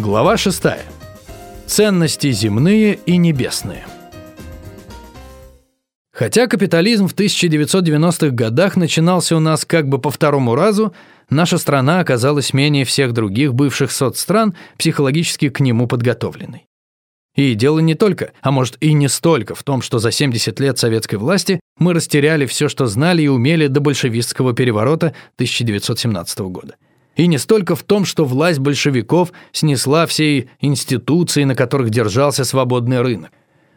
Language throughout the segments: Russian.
Глава 6. Ценности земные и небесные. Хотя капитализм в 1990-х годах начинался у нас как бы по второму разу, наша страна оказалась менее всех других бывших соцстран психологически к нему подготовленной. И дело не только, а может и не столько в том, что за 70 лет советской власти мы растеряли все, что знали и умели до большевистского переворота 1917 года – и не столько в том, что власть большевиков снесла все институции, на которых держался свободный рынок.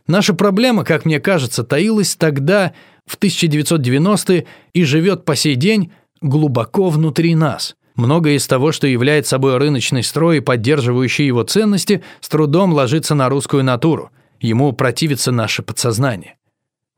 Наша проблема, как мне кажется, таилась тогда, в 1990-е, и живет по сей день глубоко внутри нас. Многое из того, что является собой рыночный строй и поддерживающий его ценности, с трудом ложится на русскую натуру. Ему противится наше подсознание.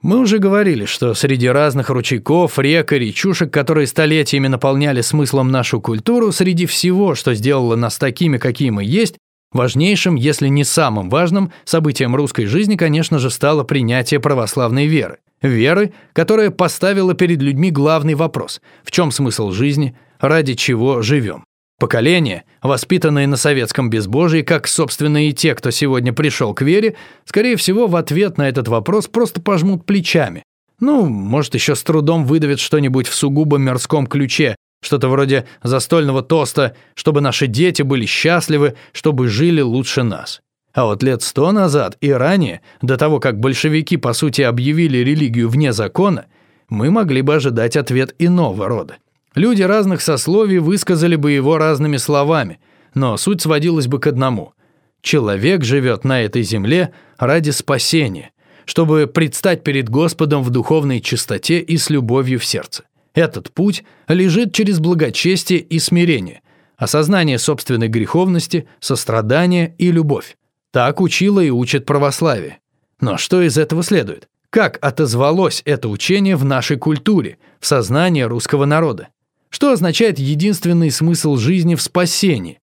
Мы уже говорили, что среди разных ручейков, рек и речушек, которые столетиями наполняли смыслом нашу культуру, среди всего, что сделало нас такими, какие мы есть, важнейшим, если не самым важным, событием русской жизни, конечно же, стало принятие православной веры. Веры, которая поставила перед людьми главный вопрос – в чем смысл жизни, ради чего живем. Поколение, воспитанное на советском безбожии, как, собственно, и те, кто сегодня пришел к вере, скорее всего, в ответ на этот вопрос просто пожмут плечами. Ну, может, еще с трудом выдавят что-нибудь в сугубо мирском ключе, что-то вроде застольного тоста, чтобы наши дети были счастливы, чтобы жили лучше нас. А вот лет сто назад и ранее, до того, как большевики, по сути, объявили религию вне закона, мы могли бы ожидать ответ иного рода. Люди разных сословий высказали бы его разными словами, но суть сводилась бы к одному. Человек живет на этой земле ради спасения, чтобы предстать перед Господом в духовной чистоте и с любовью в сердце. Этот путь лежит через благочестие и смирение, осознание собственной греховности, сострадание и любовь. Так учило и учит православие. Но что из этого следует? Как отозвалось это учение в нашей культуре, в сознании русского народа? Что означает единственный смысл жизни в спасении?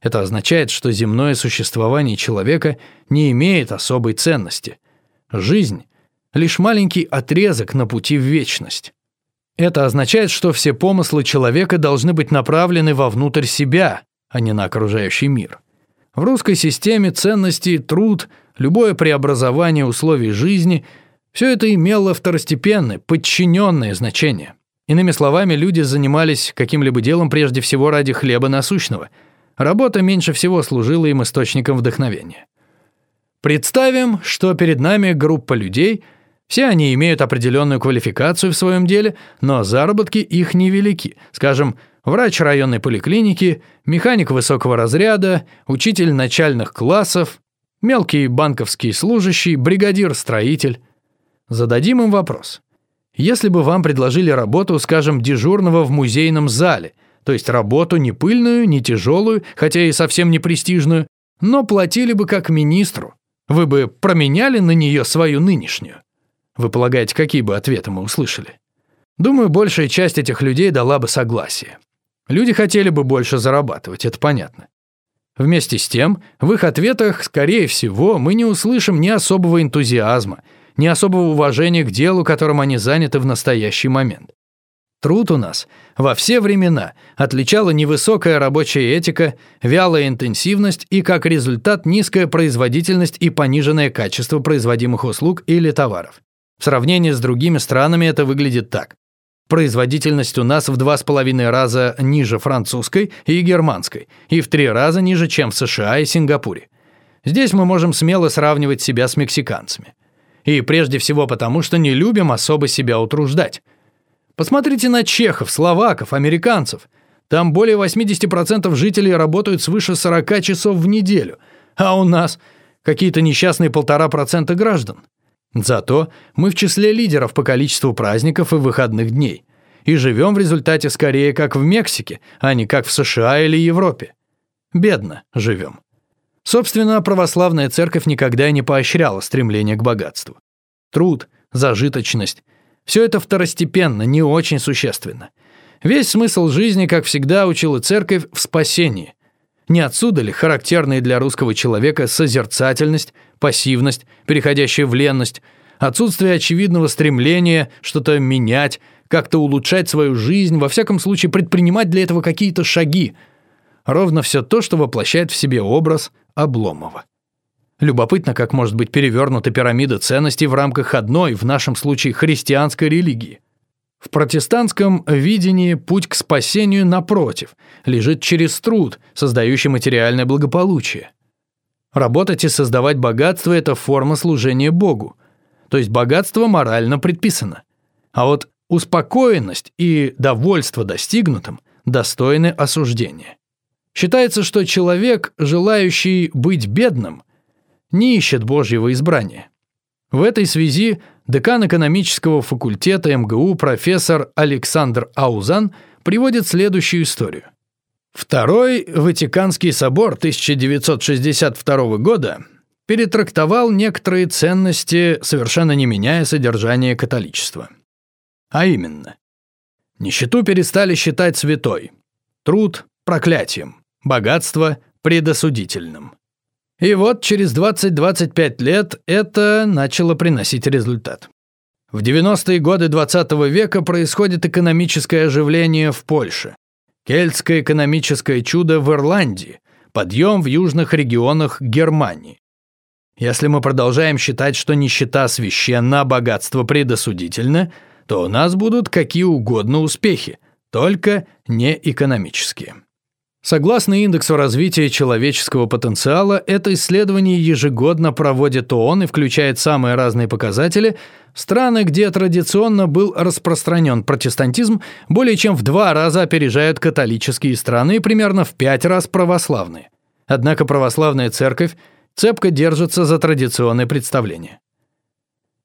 Это означает, что земное существование человека не имеет особой ценности. Жизнь – лишь маленький отрезок на пути в вечность. Это означает, что все помыслы человека должны быть направлены вовнутрь себя, а не на окружающий мир. В русской системе ценности, труд, любое преобразование условий жизни – все это имело второстепенное, подчиненное значение. Иными словами, люди занимались каким-либо делом прежде всего ради хлеба насущного. Работа меньше всего служила им источником вдохновения. Представим, что перед нами группа людей, все они имеют определенную квалификацию в своем деле, но заработки их невелики. Скажем, врач районной поликлиники, механик высокого разряда, учитель начальных классов, мелкий банковский служащий, бригадир-строитель. Зададим им вопрос. Если бы вам предложили работу, скажем, дежурного в музейном зале, то есть работу не пыльную, не тяжелую, хотя и совсем не престижную, но платили бы как министру, вы бы променяли на нее свою нынешнюю? Вы полагаете, какие бы ответы мы услышали? Думаю, большая часть этих людей дала бы согласие. Люди хотели бы больше зарабатывать, это понятно. Вместе с тем, в их ответах, скорее всего, мы не услышим ни особого энтузиазма, ни особого уважения к делу, которым они заняты в настоящий момент. Труд у нас во все времена отличала невысокая рабочая этика, вялая интенсивность и, как результат, низкая производительность и пониженное качество производимых услуг или товаров. В сравнении с другими странами это выглядит так. Производительность у нас в два с половиной раза ниже французской и германской, и в три раза ниже, чем в США и Сингапуре. Здесь мы можем смело сравнивать себя с мексиканцами. И прежде всего потому, что не любим особо себя утруждать. Посмотрите на чехов, словаков, американцев. Там более 80% жителей работают свыше 40 часов в неделю, а у нас какие-то несчастные полтора процента граждан. Зато мы в числе лидеров по количеству праздников и выходных дней. И живем в результате скорее как в Мексике, а не как в США или Европе. Бедно живем. Собственно, православная церковь никогда не поощряла стремление к богатству. Труд, зажиточность – все это второстепенно, не очень существенно. Весь смысл жизни, как всегда, учила церковь в спасении. Не отсюда ли характерные для русского человека созерцательность, пассивность, переходящая в ленность, отсутствие очевидного стремления что-то менять, как-то улучшать свою жизнь, во всяком случае предпринимать для этого какие-то шаги – ровно все то, что воплощает в себе образ Обломова. Любопытно, как может быть перевернута пирамида ценностей в рамках одной, в нашем случае, христианской религии. В протестантском видении путь к спасению, напротив, лежит через труд, создающий материальное благополучие. Работать и создавать богатство – это форма служения Богу. То есть богатство морально предписано. А вот успокоенность и довольство достигнутым достойны осуждения. Считается, что человек, желающий быть бедным, не ищет Божьего избрания. В этой связи декан экономического факультета МГУ профессор Александр Аузан приводит следующую историю. Второй Ватиканский собор 1962 года перетрактовал некоторые ценности, совершенно не меняя содержание католичества. А именно, нищету перестали считать святой, труд – проклятием, богатство – предосудительным. И вот через 20-25 лет это начало приносить результат. В 90-е годы 20 -го века происходит экономическое оживление в Польше. Кельтское экономическое чудо в Ирландии, подъем в южных регионах Германии. Если мы продолжаем считать, что нищета священна, а богатство предосудительно, то у нас будут какие угодно успехи, только не экономические. Согласно индексу развития человеческого потенциала, это исследование ежегодно проводит ООН и включает самые разные показатели. Страны, где традиционно был распространен протестантизм, более чем в два раза опережают католические страны и примерно в пять раз православные. Однако православная церковь цепко держится за традиционные представления.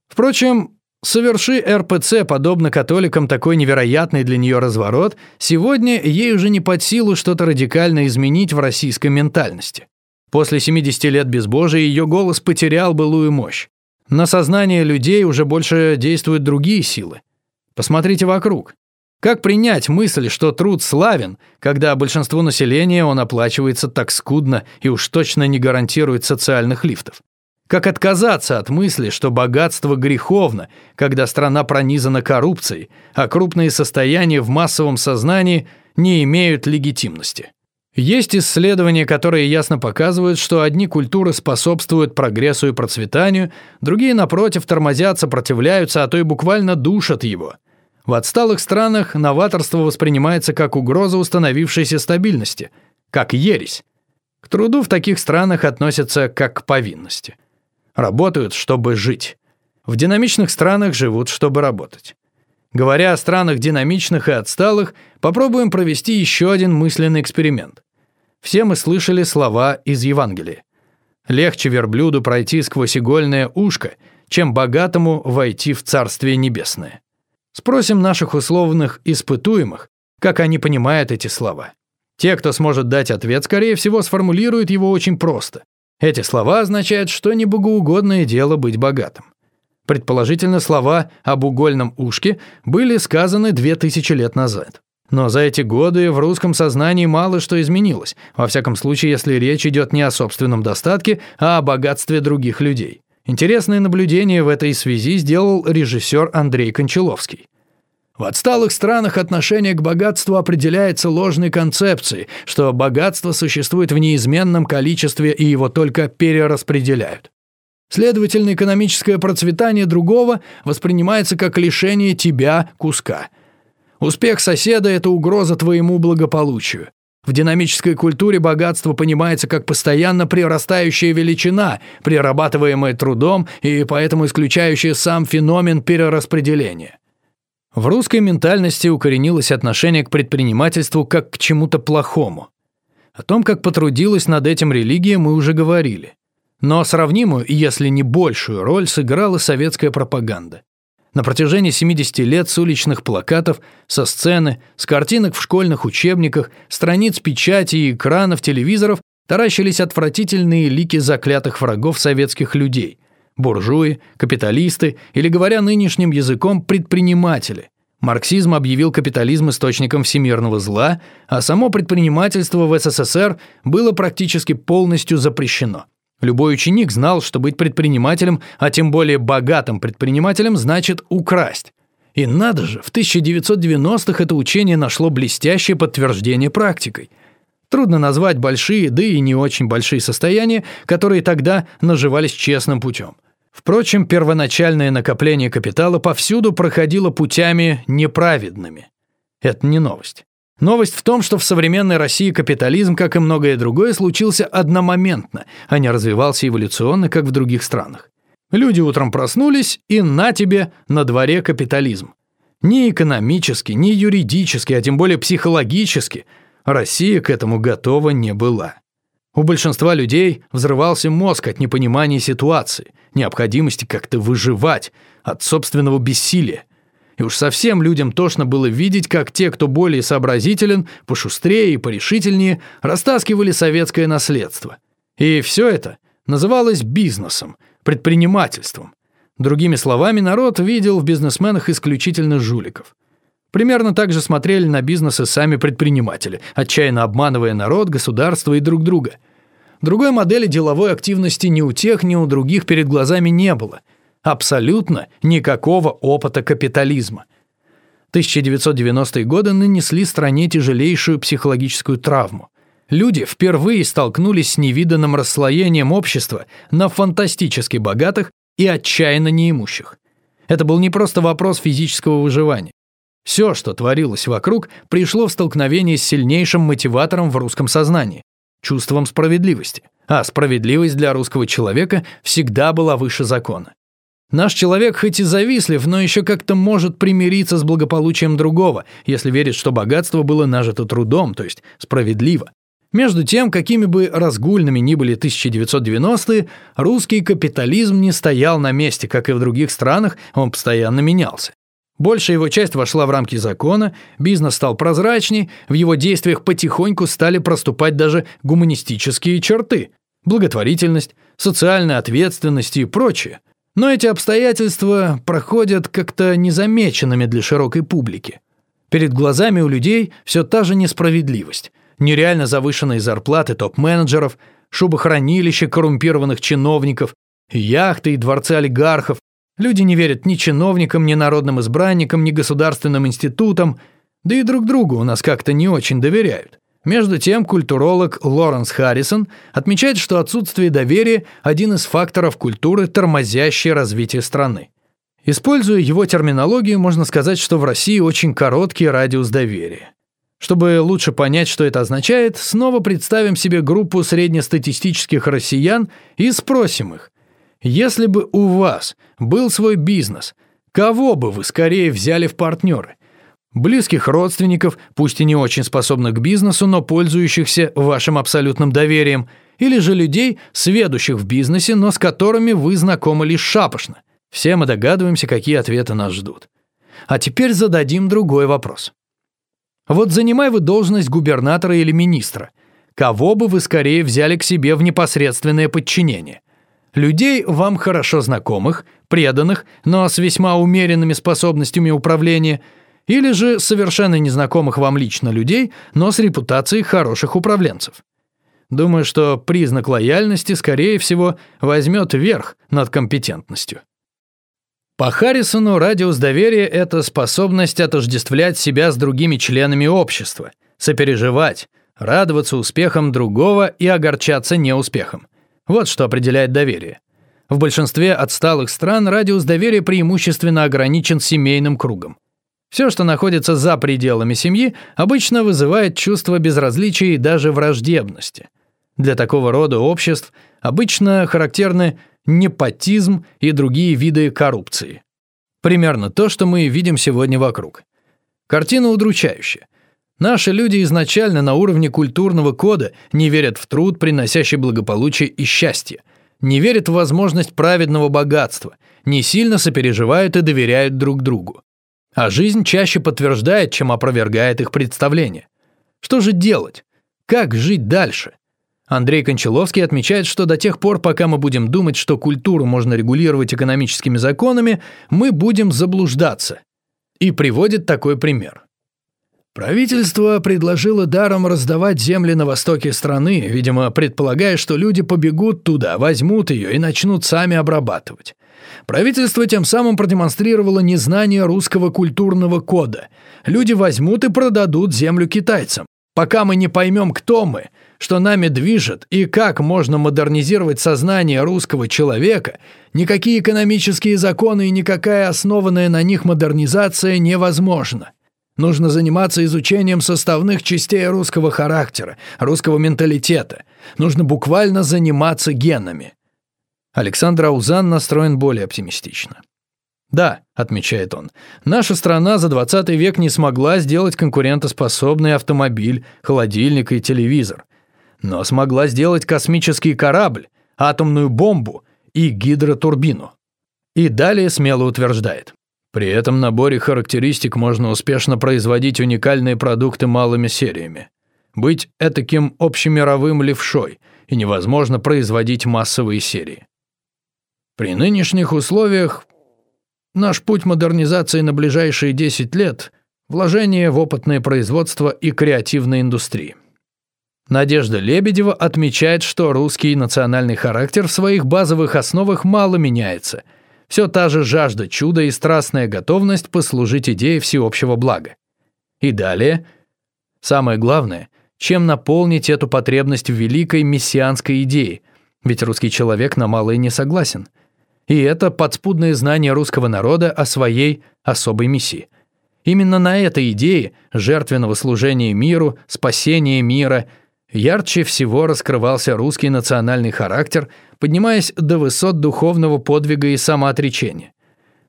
Впрочем, Соверши РПЦ, подобно католикам, такой невероятный для нее разворот, сегодня ей уже не под силу что-то радикально изменить в российской ментальности. После 70 лет безбожия ее голос потерял былую мощь. На сознание людей уже больше действуют другие силы. Посмотрите вокруг. Как принять мысль, что труд славен, когда большинству населения он оплачивается так скудно и уж точно не гарантирует социальных лифтов? Как отказаться от мысли, что богатство греховно, когда страна пронизана коррупцией, а крупные состояния в массовом сознании не имеют легитимности? Есть исследования, которые ясно показывают, что одни культуры способствуют прогрессу и процветанию, другие, напротив, тормозят, сопротивляются, а то и буквально душат его. В отсталых странах новаторство воспринимается как угроза установившейся стабильности, как ересь. К труду в таких странах относятся как к повинности. Работают, чтобы жить. В динамичных странах живут, чтобы работать. Говоря о странах динамичных и отсталых, попробуем провести еще один мысленный эксперимент. Все мы слышали слова из Евангелия. Легче верблюду пройти сквозь игольное ушко, чем богатому войти в Царствие Небесное. Спросим наших условных испытуемых, как они понимают эти слова. Те, кто сможет дать ответ, скорее всего, сформулируют его очень просто. Эти слова означают, что не богоугодное дело быть богатым. Предположительно, слова об угольном ушке были сказаны две тысячи лет назад. Но за эти годы в русском сознании мало что изменилось, во всяком случае, если речь идет не о собственном достатке, а о богатстве других людей. Интересное наблюдение в этой связи сделал режиссер Андрей Кончаловский. В отсталых странах отношение к богатству определяется ложной концепцией, что богатство существует в неизменном количестве и его только перераспределяют. Следовательно, экономическое процветание другого воспринимается как лишение тебя куска. Успех соседа – это угроза твоему благополучию. В динамической культуре богатство понимается как постоянно прирастающая величина, прирабатываемая трудом и поэтому исключающая сам феномен перераспределения. В русской ментальности укоренилось отношение к предпринимательству как к чему-то плохому. О том, как потрудилась над этим религия, мы уже говорили. Но сравнимую, если не большую роль сыграла советская пропаганда. На протяжении 70 лет с уличных плакатов, со сцены, с картинок в школьных учебниках, страниц печати и экранов телевизоров таращились отвратительные лики заклятых врагов советских людей – буржуи, капиталисты или, говоря нынешним языком, предприниматели. Марксизм объявил капитализм источником всемирного зла, а само предпринимательство в СССР было практически полностью запрещено. Любой ученик знал, что быть предпринимателем, а тем более богатым предпринимателем, значит украсть. И надо же, в 1990-х это учение нашло блестящее подтверждение практикой. Трудно назвать большие, да и не очень большие состояния, которые тогда наживались честным путем. Впрочем, первоначальное накопление капитала повсюду проходило путями неправедными. Это не новость. Новость в том, что в современной России капитализм, как и многое другое, случился одномоментно, а не развивался эволюционно, как в других странах. Люди утром проснулись, и на тебе на дворе капитализм. Ни экономически, ни юридически, а тем более психологически Россия к этому готова не была. У большинства людей взрывался мозг от непонимания ситуации, необходимости как-то выживать, от собственного бессилия. И уж совсем людям тошно было видеть, как те, кто более сообразителен, пошустрее и порешительнее, растаскивали советское наследство. И все это называлось бизнесом – предпринимательством. Другими словами, народ видел в бизнесменах исключительно жуликов. Примерно так же смотрели на бизнесы сами предприниматели, отчаянно обманывая народ, государство и друг друга. Другой модели деловой активности ни у тех, ни у других перед глазами не было. Абсолютно никакого опыта капитализма. 1990-е годы нанесли стране тяжелейшую психологическую травму люди впервые столкнулись с невиданным расслоением общества на фантастически богатых и отчаянно неимущих. Это был не просто вопрос физического выживания. Все, что творилось вокруг, пришло в столкновение с сильнейшим мотиватором в русском сознании – чувством справедливости. А справедливость для русского человека всегда была выше закона. Наш человек хоть и завистлив, но еще как-то может примириться с благополучием другого, если верит, что богатство было нажито трудом, то есть справедливо. Между тем, какими бы разгульными ни были 1990-е, русский капитализм не стоял на месте, как и в других странах, он постоянно менялся. Большая его часть вошла в рамки закона, бизнес стал прозрачней, в его действиях потихоньку стали проступать даже гуманистические черты – благотворительность, социальная ответственность и прочее. Но эти обстоятельства проходят как-то незамеченными для широкой публики. Перед глазами у людей все та же несправедливость нереально завышенные зарплаты топ-менеджеров, шубохранилища коррумпированных чиновников, яхты и дворцы олигархов. Люди не верят ни чиновникам, ни народным избранникам, ни государственным институтам, да и друг другу у нас как-то не очень доверяют. Между тем, культуролог Лоренс Харрисон отмечает, что отсутствие доверия – один из факторов культуры, тормозящий развитие страны. Используя его терминологию, можно сказать, что в России очень короткий радиус доверия. Чтобы лучше понять, что это означает, снова представим себе группу среднестатистических россиян и спросим их, если бы у вас был свой бизнес, кого бы вы скорее взяли в партнеры? Близких родственников, пусть и не очень способных к бизнесу, но пользующихся вашим абсолютным доверием, или же людей, сведущих в бизнесе, но с которыми вы знакомы лишь шапошно. Все мы догадываемся, какие ответы нас ждут. А теперь зададим другой вопрос. Вот занимай вы должность губернатора или министра. Кого бы вы скорее взяли к себе в непосредственное подчинение? Людей вам хорошо знакомых, преданных, но с весьма умеренными способностями управления, или же совершенно незнакомых вам лично людей, но с репутацией хороших управленцев. Думаю, что признак лояльности, скорее всего, возьмет верх над компетентностью. По Харрисону радиус доверия – это способность отождествлять себя с другими членами общества, сопереживать, радоваться успехам другого и огорчаться неуспехом. Вот что определяет доверие. В большинстве отсталых стран радиус доверия преимущественно ограничен семейным кругом. Все, что находится за пределами семьи, обычно вызывает чувство безразличия и даже враждебности. Для такого рода обществ обычно характерны непотизм и другие виды коррупции. Примерно то, что мы видим сегодня вокруг. Картина удручающая. Наши люди изначально на уровне культурного кода не верят в труд, приносящий благополучие и счастье, не верят в возможность праведного богатства, не сильно сопереживают и доверяют друг другу. А жизнь чаще подтверждает, чем опровергает их представления. Что же делать? Как жить дальше? Андрей Кончаловский отмечает, что до тех пор, пока мы будем думать, что культуру можно регулировать экономическими законами, мы будем заблуждаться. И приводит такой пример. Правительство предложило даром раздавать земли на востоке страны, видимо, предполагая, что люди побегут туда, возьмут ее и начнут сами обрабатывать. Правительство тем самым продемонстрировало незнание русского культурного кода. Люди возьмут и продадут землю китайцам. Пока мы не поймем, кто мы, что нами движет и как можно модернизировать сознание русского человека, никакие экономические законы и никакая основанная на них модернизация невозможна. Нужно заниматься изучением составных частей русского характера, русского менталитета. Нужно буквально заниматься генами. Александр Аузан настроен более оптимистично. Да, отмечает он, наша страна за 20 век не смогла сделать конкурентоспособный автомобиль, холодильник и телевизор, но смогла сделать космический корабль, атомную бомбу и гидротурбину. И далее смело утверждает. При этом наборе характеристик можно успешно производить уникальные продукты малыми сериями. Быть этаким общемировым левшой, и невозможно производить массовые серии. При нынешних условиях Наш путь модернизации на ближайшие 10 лет – вложение в опытное производство и креативные индустрии. Надежда Лебедева отмечает, что русский национальный характер в своих базовых основах мало меняется. Все та же жажда чуда и страстная готовность послужить идее всеобщего блага. И далее, самое главное, чем наполнить эту потребность в великой мессианской идее, ведь русский человек на малое не согласен – и это подспудное знание русского народа о своей особой миссии. Именно на этой идее жертвенного служения миру, спасения мира ярче всего раскрывался русский национальный характер, поднимаясь до высот духовного подвига и самоотречения.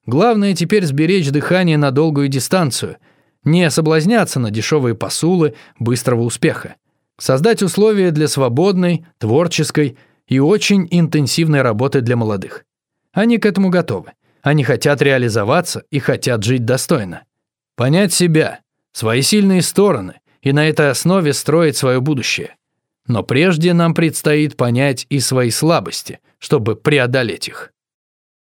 Главное теперь сберечь дыхание на долгую дистанцию, не соблазняться на дешевые посулы быстрого успеха, создать условия для свободной, творческой и очень интенсивной работы для молодых. Они к этому готовы. Они хотят реализоваться и хотят жить достойно. Понять себя, свои сильные стороны и на этой основе строить свое будущее. Но прежде нам предстоит понять и свои слабости, чтобы преодолеть их.